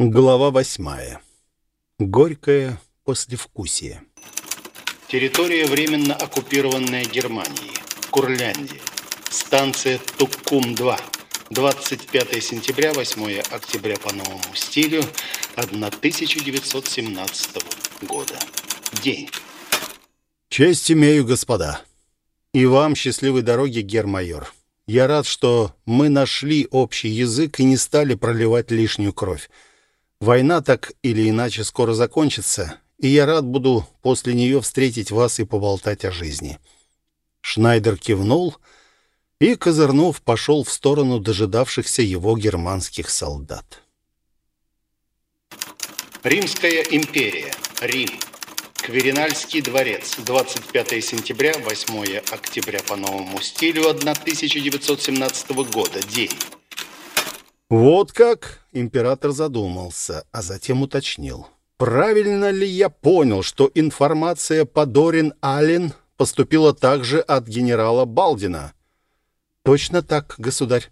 Глава восьмая. Горькое послевкусие. Территория, временно оккупированная Германией. Курляндия. Станция Туккум-2. 25 сентября, 8 октября по новому стилю 1917 года. День. Честь имею, господа. И вам счастливой дороги, гермайор. Я рад, что мы нашли общий язык и не стали проливать лишнюю кровь. Война так или иначе скоро закончится, и я рад буду после нее встретить вас и поболтать о жизни». Шнайдер кивнул и, козырнув, пошел в сторону дожидавшихся его германских солдат. Римская империя. Рим. Кверинальский дворец. 25 сентября, 8 октября по новому стилю 1917 года. День. «Вот как?» — император задумался, а затем уточнил. «Правильно ли я понял, что информация по Дорин Аллен поступила также от генерала Балдина?» «Точно так, государь».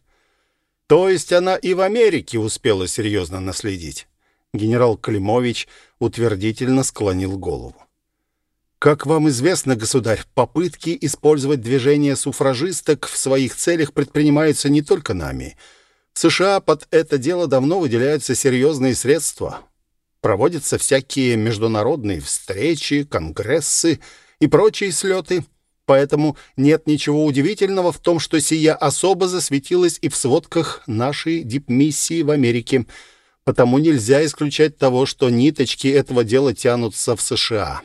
«То есть она и в Америке успела серьезно наследить?» Генерал Климович утвердительно склонил голову. Как вам известно, государь, попытки использовать движение суфражисток в своих целях предпринимаются не только нами — США под это дело давно выделяются серьезные средства. Проводятся всякие международные встречи, конгрессы и прочие слеты. Поэтому нет ничего удивительного в том, что сия особо засветилась и в сводках нашей дипмиссии в Америке. Потому нельзя исключать того, что ниточки этого дела тянутся в США.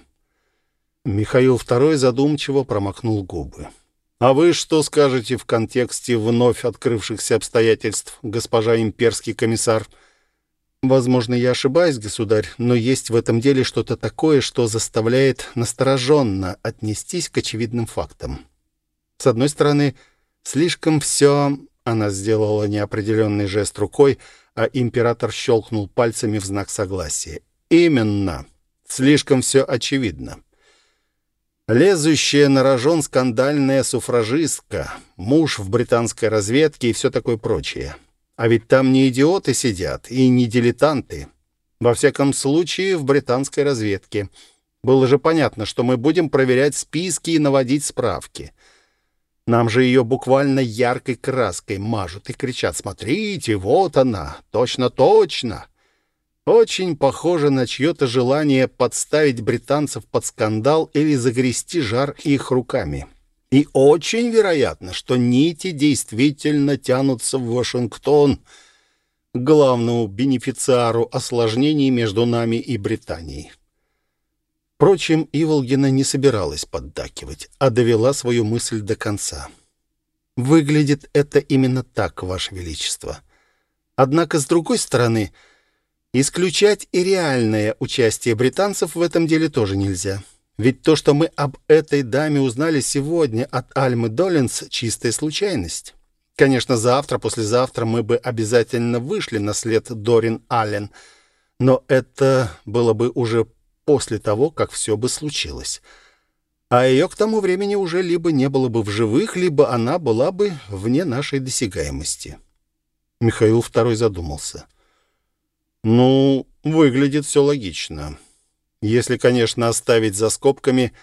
Михаил II задумчиво промокнул губы. А вы что скажете в контексте вновь открывшихся обстоятельств, госпожа имперский комиссар? Возможно, я ошибаюсь, государь, но есть в этом деле что-то такое, что заставляет настороженно отнестись к очевидным фактам. С одной стороны, слишком все... Она сделала неопределенный жест рукой, а император щелкнул пальцами в знак согласия. Именно. Слишком все очевидно лезущая на рожон скандальная суфражистка, муж в британской разведке и все такое прочее. А ведь там не идиоты сидят и не дилетанты. Во всяком случае, в британской разведке. Было же понятно, что мы будем проверять списки и наводить справки. Нам же ее буквально яркой краской мажут и кричат «Смотрите, вот она! Точно-точно!» Очень похоже на чье-то желание подставить британцев под скандал или загрести жар их руками. И очень вероятно, что нити действительно тянутся в Вашингтон, главному бенефициару осложнений между нами и Британией. Впрочем, Иволгина не собиралась поддакивать, а довела свою мысль до конца. «Выглядит это именно так, Ваше Величество. Однако, с другой стороны, — Исключать и реальное участие британцев в этом деле тоже нельзя. Ведь то, что мы об этой даме узнали сегодня от Альмы Доллинс, чистая случайность. Конечно, завтра, послезавтра мы бы обязательно вышли на след Дорин Аллен, но это было бы уже после того, как все бы случилось. А ее к тому времени уже либо не было бы в живых, либо она была бы вне нашей досягаемости. Михаил II задумался. Ну, выглядит все логично. Если, конечно, оставить за скобками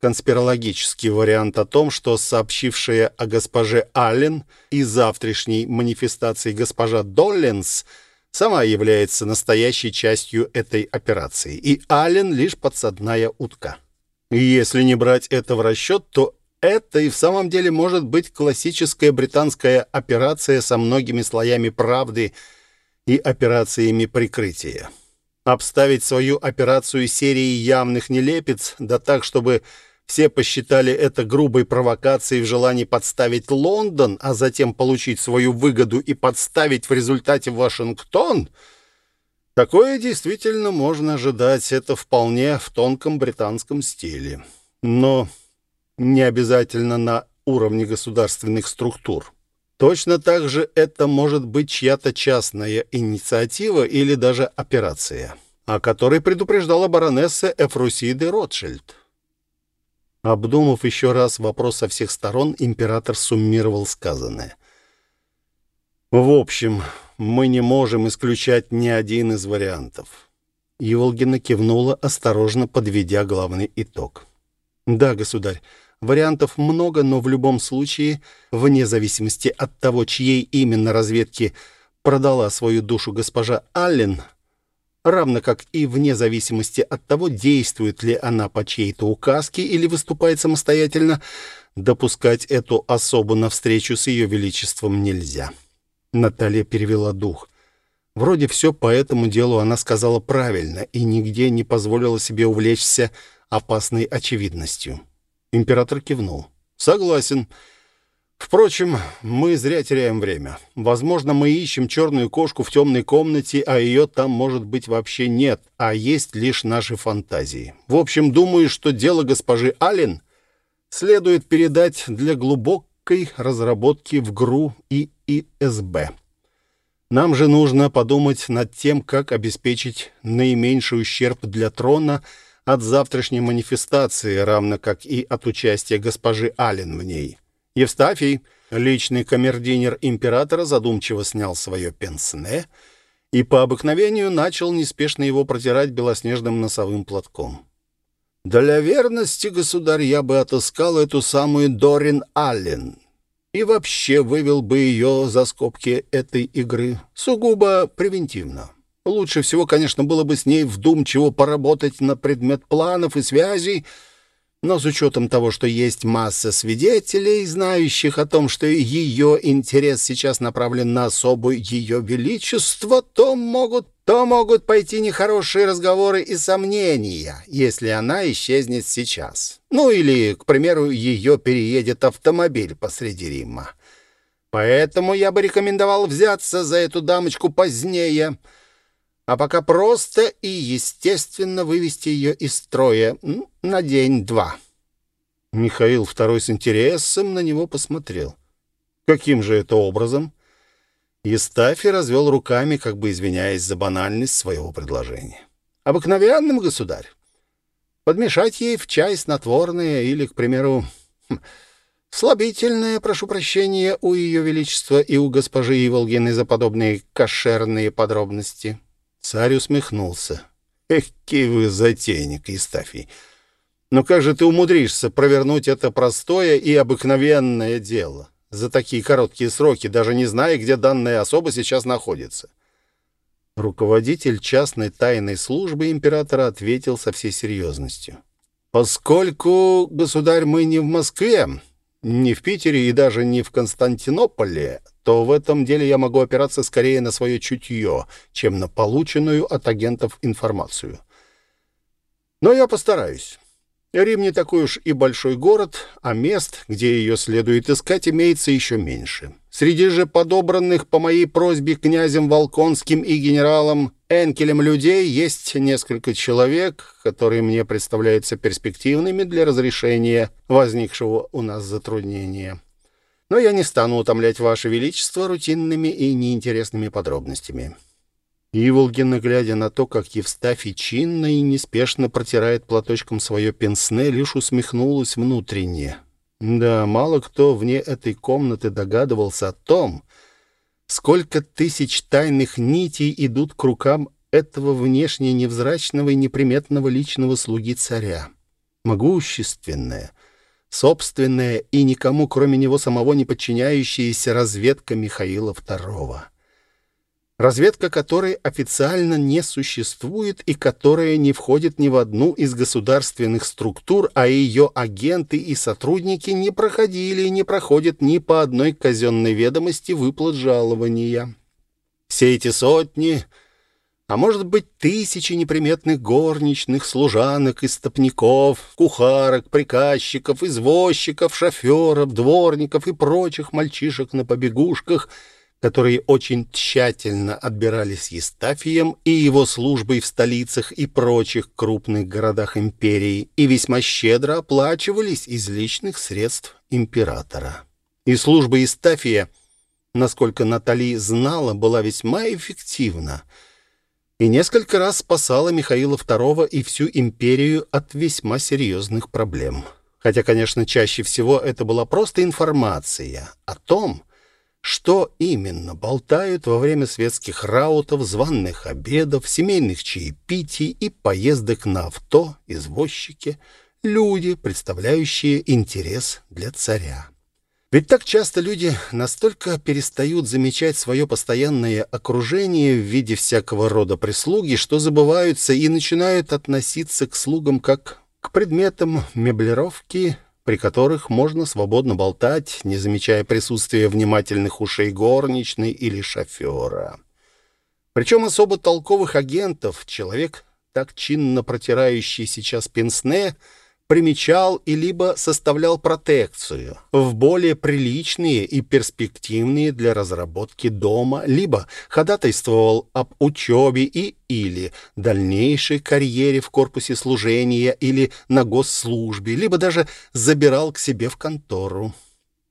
конспирологический вариант о том, что сообщившая о госпоже Аллен и завтрашней манифестации госпожа Долленс сама является настоящей частью этой операции, и Аллен лишь подсадная утка. Если не брать это в расчет, то это и в самом деле может быть классическая британская операция со многими слоями правды – и операциями прикрытия. Обставить свою операцию серией явных нелепец, да так, чтобы все посчитали это грубой провокацией в желании подставить Лондон, а затем получить свою выгоду и подставить в результате Вашингтон, такое действительно можно ожидать, это вполне в тонком британском стиле. Но не обязательно на уровне государственных структур. Точно так же это может быть чья-то частная инициатива или даже операция, о которой предупреждала баронесса Эфрусиды Ротшильд. Обдумав еще раз вопрос со всех сторон, император суммировал сказанное. В общем, мы не можем исключать ни один из вариантов. Еволгина кивнула, осторожно подведя главный итог. Да, государь, вариантов много, но в любом случае, вне зависимости от того, чьей именно разведки продала свою душу госпожа Аллен, равно как и вне зависимости от того, действует ли она по чьей-то указке или выступает самостоятельно, допускать эту особу на встречу с ее величеством нельзя. Наталья перевела дух. Вроде все по этому делу она сказала правильно и нигде не позволила себе увлечься опасной очевидностью. Император кивнул. «Согласен. Впрочем, мы зря теряем время. Возможно, мы ищем черную кошку в темной комнате, а ее там, может быть, вообще нет, а есть лишь наши фантазии. В общем, думаю, что дело госпожи Аллен следует передать для глубокой разработки в ГРУ и ИСБ. Нам же нужно подумать над тем, как обеспечить наименьший ущерб для трона от завтрашней манифестации, равно как и от участия госпожи Аллен в ней. Евстафий, личный камердинер императора, задумчиво снял свое пенсне и по обыкновению начал неспешно его протирать белоснежным носовым платком. «Для верности, государь, я бы отыскал эту самую Дорин Аллен и вообще вывел бы ее за скобки этой игры сугубо превентивно. Лучше всего, конечно, было бы с ней вдумчиво поработать на предмет планов и связей, но с учетом того, что есть масса свидетелей, знающих о том, что ее интерес сейчас направлен на особу ее величество, то могут, то могут пойти нехорошие разговоры и сомнения, если она исчезнет сейчас. Ну или, к примеру, ее переедет автомобиль посреди Рима. Поэтому я бы рекомендовал взяться за эту дамочку позднее — а пока просто и естественно вывести ее из строя на день-два. Михаил второй с интересом на него посмотрел. Каким же это образом? Естафий развел руками, как бы извиняясь за банальность своего предложения. Обыкновенным, государь. Подмешать ей в чай снотворное или, к примеру, хм, слабительное, прошу прощения, у Ее Величества и у госпожи Иволгины за подобные кошерные подробности. Царь усмехнулся. «Экий вы затейник, Истафий! Но как же ты умудришься провернуть это простое и обыкновенное дело за такие короткие сроки, даже не зная, где данная особа сейчас находится?» Руководитель частной тайной службы императора ответил со всей серьезностью. «Поскольку, государь, мы не в Москве, не в Питере и даже не в Константинополе, то в этом деле я могу опираться скорее на свое чутье, чем на полученную от агентов информацию. Но я постараюсь. Рим не такой уж и большой город, а мест, где ее следует искать, имеется еще меньше. Среди же подобранных по моей просьбе князем Волконским и генералом Энкелем людей есть несколько человек, которые мне представляются перспективными для разрешения возникшего у нас затруднения. Но я не стану утомлять Ваше Величество рутинными и неинтересными подробностями». Иволгина, глядя на то, как Евстафий чинно и неспешно протирает платочком свое пенсне, лишь усмехнулась внутренне. Да, мало кто вне этой комнаты догадывался о том, сколько тысяч тайных нитей идут к рукам этого внешне невзрачного и неприметного личного слуги царя. Могущественная, собственная и никому, кроме него самого, не подчиняющаяся разведка Михаила II. Разведка которой официально не существует и которая не входит ни в одну из государственных структур, а ее агенты и сотрудники не проходили и не проходят ни по одной казенной ведомости выплат жалования. Все эти сотни а может быть, тысячи неприметных горничных, служанок, истопников, кухарок, приказчиков, извозчиков, шоферов, дворников и прочих мальчишек на побегушках, которые очень тщательно отбирались Естафием и его службой в столицах и прочих крупных городах империи и весьма щедро оплачивались из личных средств императора. И служба Естафия, насколько Натали знала, была весьма эффективна — и несколько раз спасала Михаила II и всю империю от весьма серьезных проблем. Хотя, конечно, чаще всего это была просто информация о том, что именно болтают во время светских раутов, званных обедов, семейных чаепитий и поездок на авто, извозчики, люди, представляющие интерес для царя. Ведь так часто люди настолько перестают замечать свое постоянное окружение в виде всякого рода прислуги, что забываются и начинают относиться к слугам как к предметам меблировки, при которых можно свободно болтать, не замечая присутствия внимательных ушей горничной или шофера. Причем особо толковых агентов человек, так чинно протирающий сейчас пенсне, примечал и либо составлял протекцию в более приличные и перспективные для разработки дома, либо ходатайствовал об учебе и или дальнейшей карьере в корпусе служения или на госслужбе, либо даже забирал к себе в контору.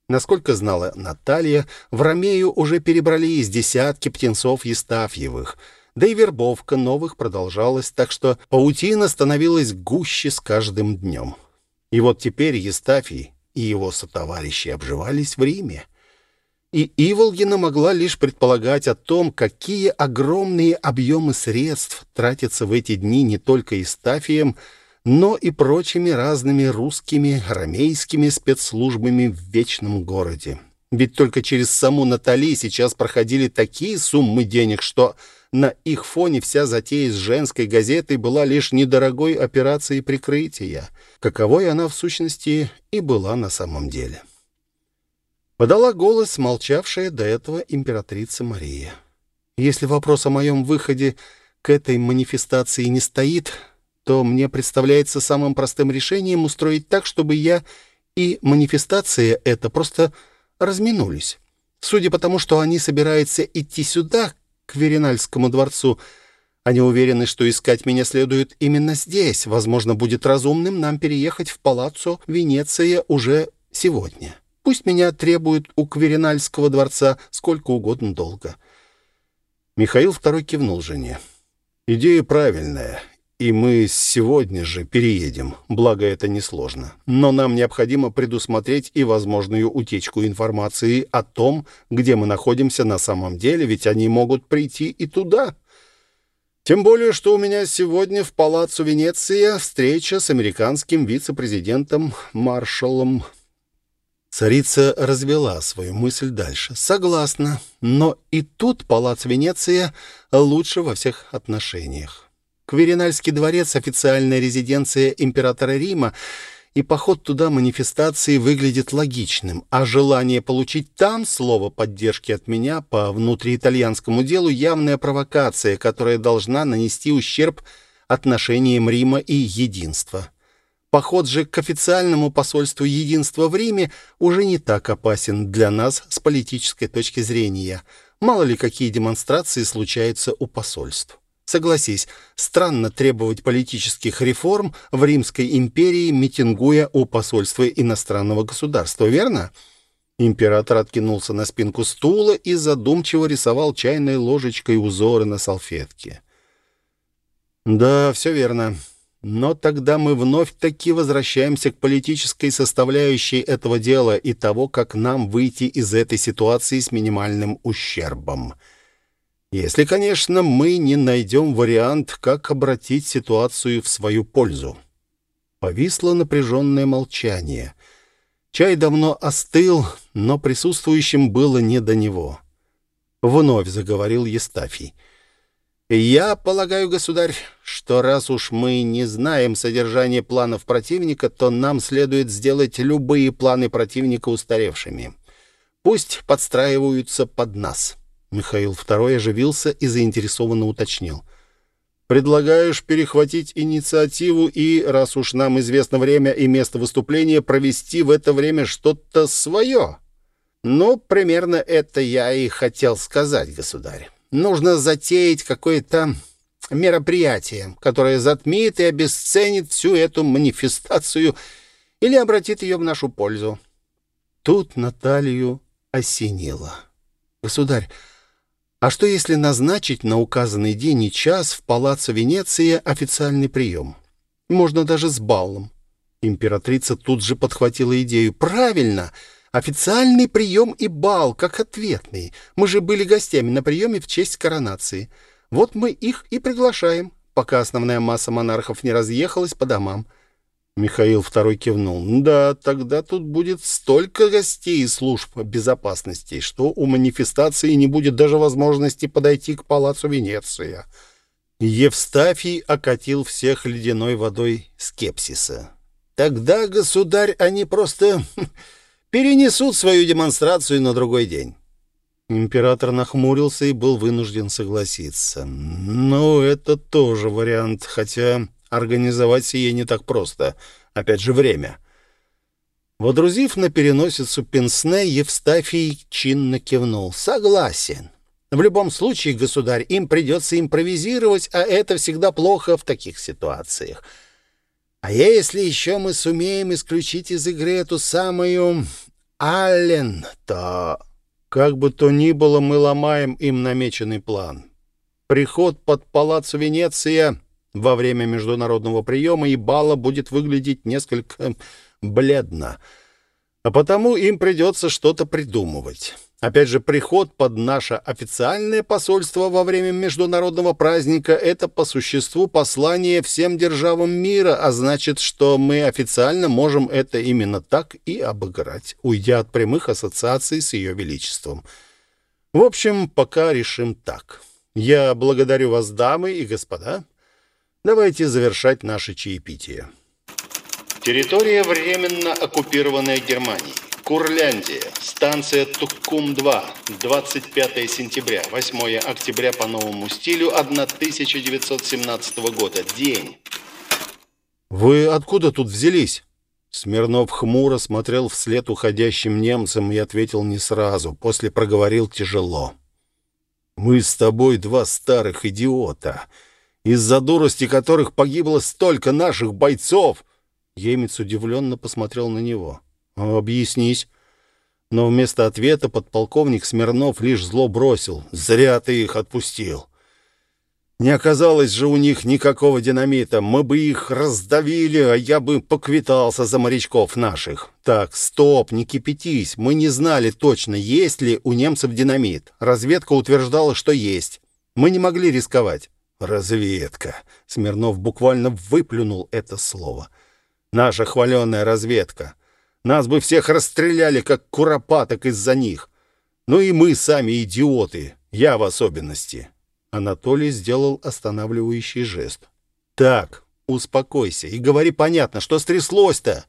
Насколько знала Наталья, в Ромею уже перебрались десятки птенцов Естафьевых — да и вербовка новых продолжалась, так что паутина становилась гуще с каждым днем. И вот теперь Естафий и его сотоварищи обживались в Риме. И Иволгина могла лишь предполагать о том, какие огромные объемы средств тратятся в эти дни не только Истафием, но и прочими разными русскими, ромейскими спецслужбами в Вечном городе. Ведь только через саму Натали сейчас проходили такие суммы денег, что на их фоне вся затея с женской газетой была лишь недорогой операцией прикрытия, каковой она в сущности и была на самом деле. Подала голос молчавшая до этого императрица Мария. «Если вопрос о моем выходе к этой манифестации не стоит, то мне представляется самым простым решением устроить так, чтобы я и манифестация эта просто разминулись. Судя по тому, что они собираются идти сюда, к Веринальскому дворцу. Они уверены, что искать меня следует именно здесь. Возможно, будет разумным нам переехать в палаццо Венеция уже сегодня. Пусть меня требуют у Кверинальского дворца сколько угодно долго». Михаил второй кивнул жене. «Идея правильная, и мы сегодня же переедем, благо это несложно. Но нам необходимо предусмотреть и возможную утечку информации о том, где мы находимся на самом деле, ведь они могут прийти и туда. Тем более, что у меня сегодня в Палаццо Венеция встреча с американским вице-президентом Маршалом. Царица развела свою мысль дальше. Согласна, но и тут Палац Венеция лучше во всех отношениях. Кверинальский дворец — официальная резиденция императора Рима, и поход туда манифестации выглядит логичным, а желание получить там слово поддержки от меня по внутриитальянскому делу — явная провокация, которая должна нанести ущерб отношениям Рима и единства. Поход же к официальному посольству единства в Риме уже не так опасен для нас с политической точки зрения. Мало ли какие демонстрации случаются у посольств. Согласись, странно требовать политических реформ в Римской империи, митингуя у посольства иностранного государства, верно? Император откинулся на спинку стула и задумчиво рисовал чайной ложечкой узоры на салфетке. Да, все верно. Но тогда мы вновь-таки возвращаемся к политической составляющей этого дела и того, как нам выйти из этой ситуации с минимальным ущербом. Если, конечно, мы не найдем вариант, как обратить ситуацию в свою пользу. Повисло напряженное молчание. Чай давно остыл, но присутствующим было не до него. Вновь заговорил Естафий. «Я полагаю, государь, что раз уж мы не знаем содержание планов противника, то нам следует сделать любые планы противника устаревшими. Пусть подстраиваются под нас». Михаил II оживился и заинтересованно уточнил. «Предлагаешь перехватить инициативу и, раз уж нам известно время и место выступления, провести в это время что-то свое?» «Ну, примерно это я и хотел сказать, государь. Нужно затеять какое-то мероприятие, которое затмит и обесценит всю эту манифестацию или обратит ее в нашу пользу». Тут Наталью осенило. «Государь, а что если назначить на указанный день и час в Палаццо Венеция официальный прием? Можно даже с баллом. Императрица тут же подхватила идею. «Правильно! Официальный прием и бал, как ответный. Мы же были гостями на приеме в честь коронации. Вот мы их и приглашаем, пока основная масса монархов не разъехалась по домам. Михаил II кивнул. «Да, тогда тут будет столько гостей и служб безопасности, что у манифестации не будет даже возможности подойти к палацу Венеция». Евстафий окатил всех ледяной водой скепсиса. «Тогда, государь, они просто перенесут свою демонстрацию на другой день». Император нахмурился и был вынужден согласиться. «Ну, это тоже вариант, хотя Организовать сие не так просто. Опять же, время. Водрузив на переносицу пенсне, Евстафий чинно кивнул. «Согласен. В любом случае, государь, им придется импровизировать, а это всегда плохо в таких ситуациях. А если еще мы сумеем исключить из игры эту самую Аллен, то... Как бы то ни было, мы ломаем им намеченный план. Приход под палац Венеция во время международного приема, и бала будет выглядеть несколько бледно. А потому им придется что-то придумывать. Опять же, приход под наше официальное посольство во время международного праздника — это по существу послание всем державам мира, а значит, что мы официально можем это именно так и обыграть, уйдя от прямых ассоциаций с Ее Величеством. В общем, пока решим так. Я благодарю вас, дамы и господа. Давайте завершать наше чаепитие. Территория, временно оккупированная Германией. Курляндия. Станция Туккум-2. 25 сентября. 8 октября по новому стилю 1917 года. День. «Вы откуда тут взялись?» Смирнов хмуро смотрел вслед уходящим немцам и ответил не сразу, после проговорил тяжело. «Мы с тобой два старых идиота из-за дурости которых погибло столько наших бойцов!» Емец удивленно посмотрел на него. «Объяснись». Но вместо ответа подполковник Смирнов лишь зло бросил. «Зря ты их отпустил. Не оказалось же у них никакого динамита. Мы бы их раздавили, а я бы поквитался за морячков наших. Так, стоп, не кипятись. Мы не знали точно, есть ли у немцев динамит. Разведка утверждала, что есть. Мы не могли рисковать. «Разведка!» — Смирнов буквально выплюнул это слово. «Наша хваленая разведка! Нас бы всех расстреляли, как куропаток из-за них! Ну и мы сами идиоты, я в особенности!» Анатолий сделал останавливающий жест. «Так, успокойся и говори понятно, что стряслось-то?»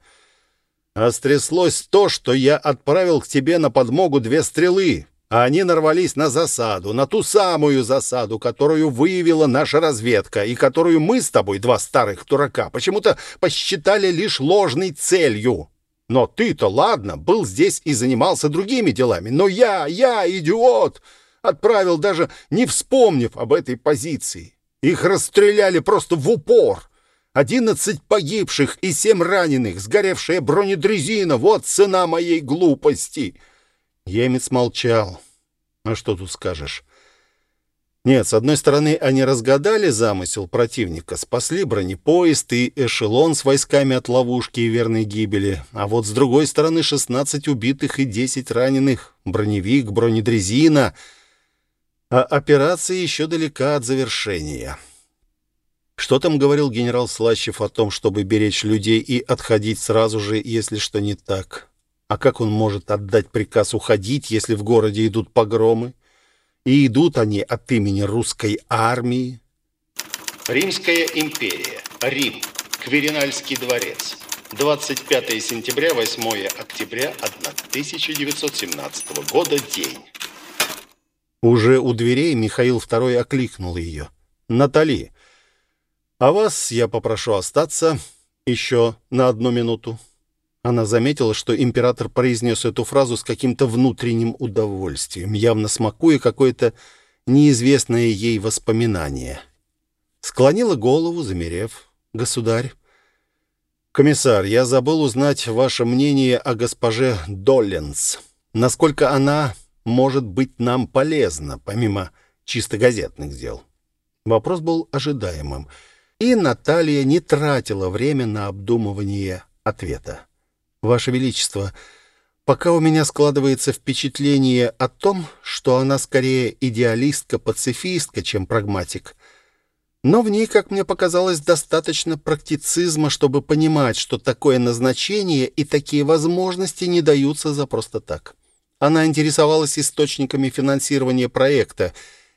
«А стряслось то, что я отправил к тебе на подмогу две стрелы, а они нарвались на засаду, на ту самую засаду, которую выявила наша разведка и которую мы с тобой, два старых дурака, почему-то посчитали лишь ложной целью. Но ты-то, ладно, был здесь и занимался другими делами, но я, я, идиот, отправил даже не вспомнив об этой позиции. Их расстреляли просто в упор. Одиннадцать погибших и семь раненых, сгоревшая бронедрезина — вот цена моей глупости». Емец молчал. А что тут скажешь? Нет, с одной стороны, они разгадали замысел противника, спасли бронепоезд и эшелон с войсками от ловушки и верной гибели. А вот с другой стороны, 16 убитых и 10 раненых, броневик, бронедрезина. А операция еще далека от завершения. Что там говорил генерал Слащев о том, чтобы беречь людей и отходить сразу же, если что не так? А как он может отдать приказ уходить, если в городе идут погромы? И идут они от имени русской армии? Римская империя. Рим. Кверинальский дворец. 25 сентября, 8 октября 1917 года. День. Уже у дверей Михаил II окликнул ее. «Натали, а вас я попрошу остаться еще на одну минуту». Она заметила, что император произнес эту фразу с каким-то внутренним удовольствием, явно смакуя какое-то неизвестное ей воспоминание. Склонила голову, замерев. «Государь». «Комиссар, я забыл узнать ваше мнение о госпоже Долленс. Насколько она может быть нам полезна, помимо чисто газетных дел?» Вопрос был ожидаемым, и Наталья не тратила время на обдумывание ответа. «Ваше Величество, Пока у меня складывается впечатление о том, что она скорее идеалистка-пацифистка, чем прагматик. Но в ней, как мне показалось, достаточно практицизма, чтобы понимать, что такое назначение и такие возможности не даются за просто так. Она интересовалась источниками финансирования проекта,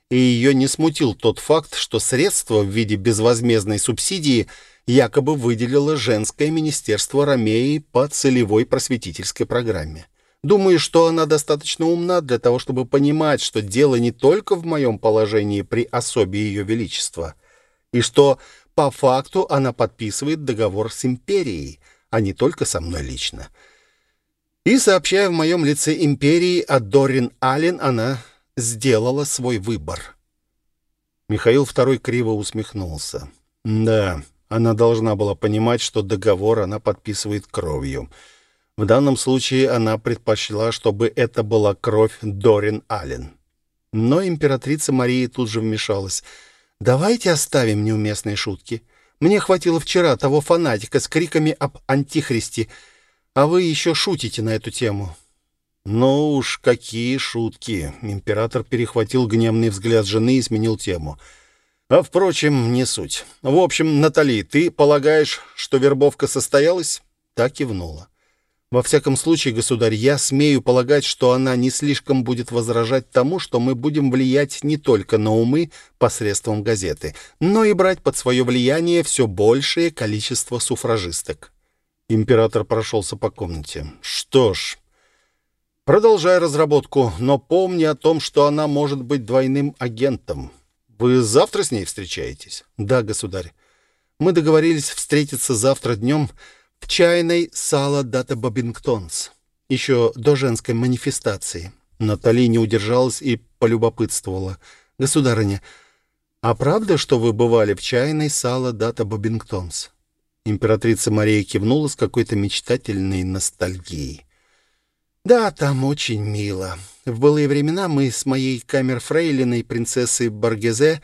и ее не смутил тот факт, что средства в виде безвозмездной субсидии якобы выделило женское министерство Ромеи по целевой просветительской программе. Думаю, что она достаточно умна для того, чтобы понимать, что дело не только в моем положении при особе Ее Величества, и что по факту она подписывает договор с империей, а не только со мной лично. И, сообщая в моем лице империи о Дорин Аллен, она сделала свой выбор. Михаил II криво усмехнулся. Да, она должна была понимать, что договор она подписывает кровью. В данном случае она предпочла, чтобы это была кровь Дорин Аллен. Но императрица Мария тут же вмешалась. «Давайте оставим неуместные шутки. Мне хватило вчера того фанатика с криками об антихристе, а вы еще шутите на эту тему». «Ну уж какие шутки!» Император перехватил гневный взгляд жены и сменил тему. «А, впрочем, не суть. В общем, Натали, ты полагаешь, что вербовка состоялась?» Так кивнула. Во всяком случае, государь, я смею полагать, что она не слишком будет возражать тому, что мы будем влиять не только на умы посредством газеты, но и брать под свое влияние все большее количество суфражисток. Император прошелся по комнате. Что ж, продолжай разработку, но помни о том, что она может быть двойным агентом. Вы завтра с ней встречаетесь? Да, государь. Мы договорились встретиться завтра днем в чайной сала Дата Бобингтонс, еще до женской манифестации. Натали не удержалась и полюбопытствовала. «Государыня, а правда, что вы бывали в чайной сала Дата Бобингтонс?» Императрица Мария кивнула с какой-то мечтательной ностальгией. «Да, там очень мило. В былые времена мы с моей камер-фрейлиной, принцессой Баргезе,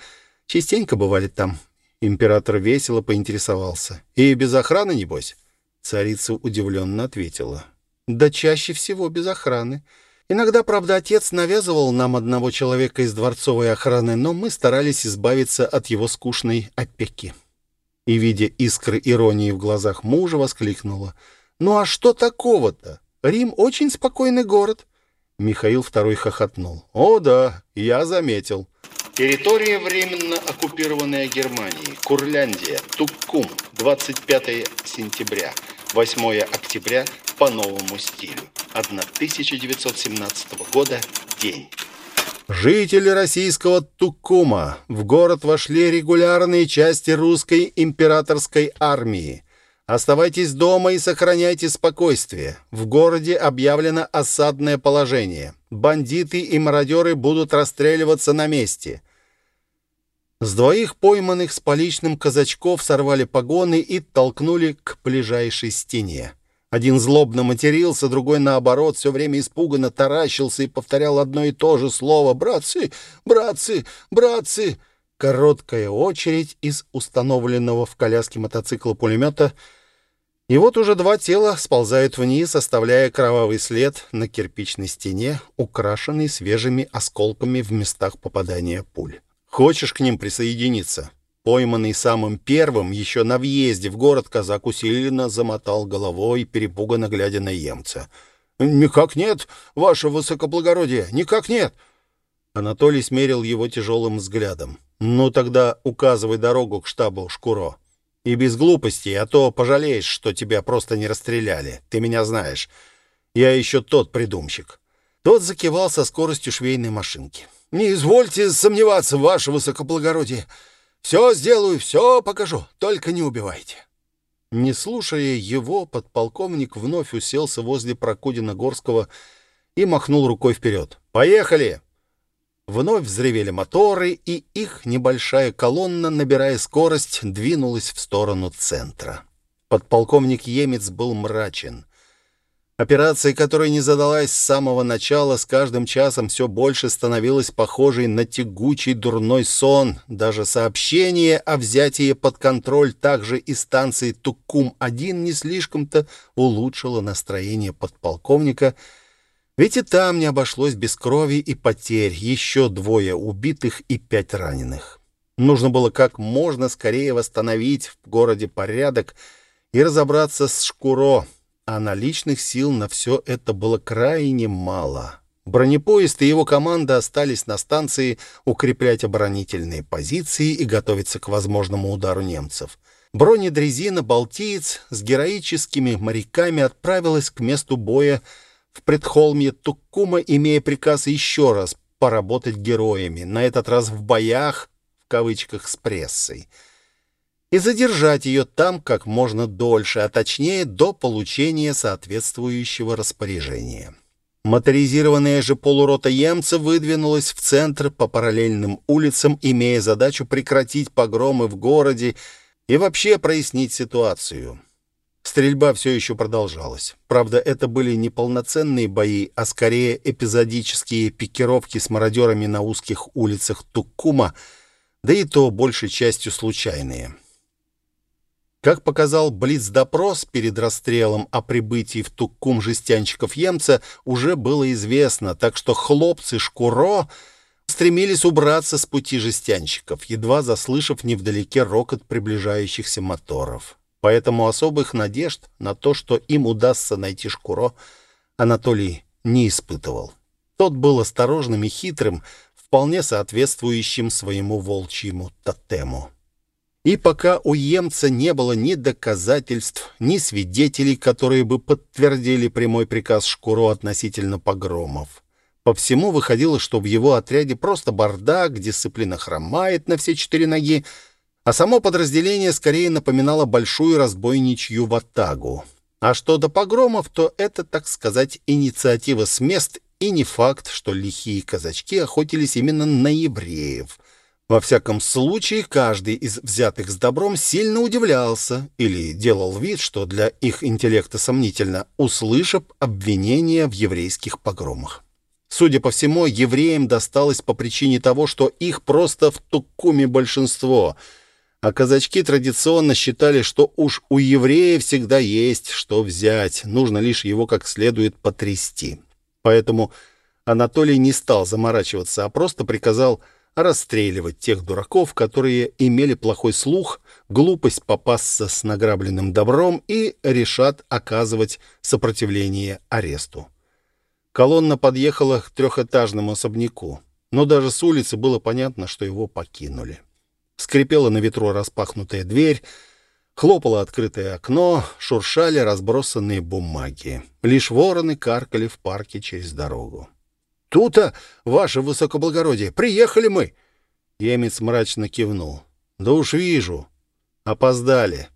частенько бывали там». Император весело поинтересовался. «И без охраны, небось?» Царица удивленно ответила. «Да чаще всего без охраны. Иногда, правда, отец навязывал нам одного человека из дворцовой охраны, но мы старались избавиться от его скучной опеки». И, видя искры иронии в глазах мужа, воскликнула. «Ну а что такого-то? Рим очень спокойный город». Михаил II хохотнул. «О да, я заметил». Территория, временно оккупированная Германией. Курляндия. Туккум. 25 сентября. 8 октября по новому стилю. 1917 года. День. Жители российского Тукума. В город вошли регулярные части русской императорской армии. Оставайтесь дома и сохраняйте спокойствие. В городе объявлено осадное положение. Бандиты и мародеры будут расстреливаться на месте. С двоих пойманных с поличным казачков сорвали погоны и толкнули к ближайшей стене. Один злобно матерился, другой, наоборот, все время испуганно таращился и повторял одно и то же слово «Братцы! Братцы! Братцы!» Короткая очередь из установленного в коляске мотоцикла пулемета, и вот уже два тела сползают вниз, оставляя кровавый след на кирпичной стене, украшенный свежими осколками в местах попадания пуль. Хочешь к ним присоединиться?» Пойманный самым первым, еще на въезде в город, казак усиленно замотал головой, перепуганно глядя на емца. «Никак нет, ваше высокоблагородие, никак нет!» Анатолий смерил его тяжелым взглядом. «Ну тогда указывай дорогу к штабу Шкуро. И без глупостей, а то пожалеешь, что тебя просто не расстреляли. Ты меня знаешь. Я еще тот придумщик». Тот закивал со скоростью швейной машинки. Не извольте сомневаться, ваше высокоблагородие. Все сделаю, все покажу, только не убивайте». Не слушая его, подполковник вновь уселся возле Прокудина-Горского и махнул рукой вперед. «Поехали!» Вновь взревели моторы, и их небольшая колонна, набирая скорость, двинулась в сторону центра. Подполковник Емец был мрачен. Операция, которая не задалась с самого начала, с каждым часом все больше становилась похожей на тягучий дурной сон. Даже сообщение о взятии под контроль также и станции Туккум-1 не слишком-то улучшило настроение подполковника, ведь и там не обошлось без крови и потерь, еще двое убитых и пять раненых. Нужно было как можно скорее восстановить в городе порядок и разобраться с Шкуро, а наличных сил на все это было крайне мало. Бронепоезд и его команда остались на станции укреплять оборонительные позиции и готовиться к возможному удару немцев. Бронедрезина «Балтиец» с героическими моряками отправилась к месту боя в предхолмье Туккума, имея приказ еще раз поработать героями, на этот раз в боях, в кавычках, с прессой и задержать ее там как можно дольше, а точнее до получения соответствующего распоряжения. Моторизированная же полурота Емца выдвинулась в центр по параллельным улицам, имея задачу прекратить погромы в городе и вообще прояснить ситуацию. Стрельба все еще продолжалась. Правда, это были не полноценные бои, а скорее эпизодические пикировки с мародерами на узких улицах Туккума, да и то большей частью случайные. Как показал Блиц-допрос перед расстрелом о прибытии в Туккум жестянщиков Емца, уже было известно, так что хлопцы Шкуро стремились убраться с пути жестянщиков, едва заслышав невдалеке рокот приближающихся моторов. Поэтому особых надежд на то, что им удастся найти Шкуро, Анатолий не испытывал. Тот был осторожным и хитрым, вполне соответствующим своему волчьему тотему. И пока у Емца не было ни доказательств, ни свидетелей, которые бы подтвердили прямой приказ Шкуро относительно погромов. По всему выходило, что в его отряде просто бардак, дисциплина хромает на все четыре ноги, а само подразделение скорее напоминало большую разбойничью ватагу. А что до погромов, то это, так сказать, инициатива с мест, и не факт, что лихие казачки охотились именно на евреев — во всяком случае, каждый из взятых с добром сильно удивлялся или делал вид, что для их интеллекта сомнительно, услышав обвинения в еврейских погромах. Судя по всему, евреям досталось по причине того, что их просто в Туккуме большинство, а казачки традиционно считали, что уж у еврея всегда есть что взять, нужно лишь его как следует потрясти. Поэтому Анатолий не стал заморачиваться, а просто приказал расстреливать тех дураков, которые имели плохой слух, глупость попасться с награбленным добром и решат оказывать сопротивление аресту. Колонна подъехала к трехэтажному особняку, но даже с улицы было понятно, что его покинули. Скрипела на ветру распахнутая дверь, хлопало открытое окно, шуршали разбросанные бумаги. Лишь вороны каркали в парке через дорогу. Тут-то, ваше высокоблагородие, приехали мы. Емец мрачно кивнул. Да уж вижу. Опоздали.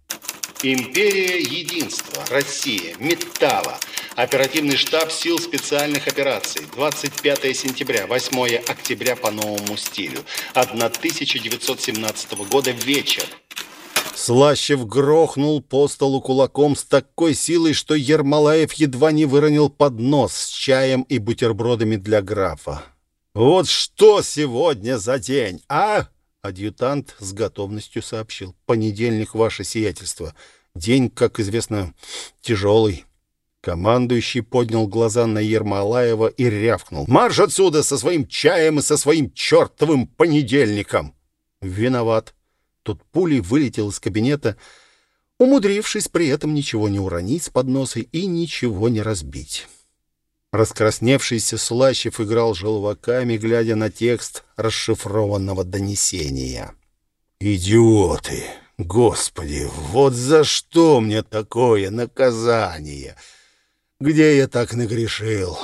Империя Единства, Россия, Метава. Оперативный штаб сил специальных операций. 25 сентября, 8 октября по новому стилю. 1917 года вечер. Слащев грохнул по столу кулаком с такой силой, что Ермолаев едва не выронил поднос с чаем и бутербродами для графа. «Вот что сегодня за день, а?» Адъютант с готовностью сообщил. «Понедельник, ваше сиятельство. День, как известно, тяжелый». Командующий поднял глаза на Ермолаева и рявкнул. «Марш отсюда со своим чаем и со своим чертовым понедельником!» «Виноват», тот пулей вылетел из кабинета, умудрившись при этом ничего не уронить с подноса и ничего не разбить. Раскрасневшийся Слащев играл желваками, глядя на текст расшифрованного донесения. «Идиоты! Господи, вот за что мне такое наказание? Где я так нагрешил?»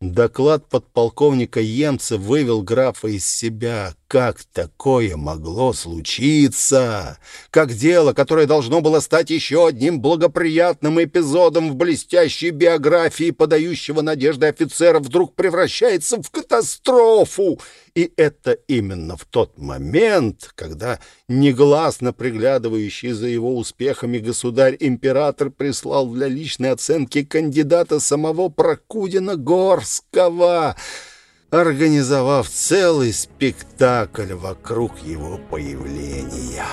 Доклад подполковника Емца вывел графа из себя. Как такое могло случиться? Как дело, которое должно было стать еще одним благоприятным эпизодом в блестящей биографии подающего надежды офицера, вдруг превращается в катастрофу? И это именно в тот момент, когда негласно приглядывающий за его успехами государь-император прислал для личной оценки кандидата самого Прокудина-Горского — организовав целый спектакль вокруг его появления.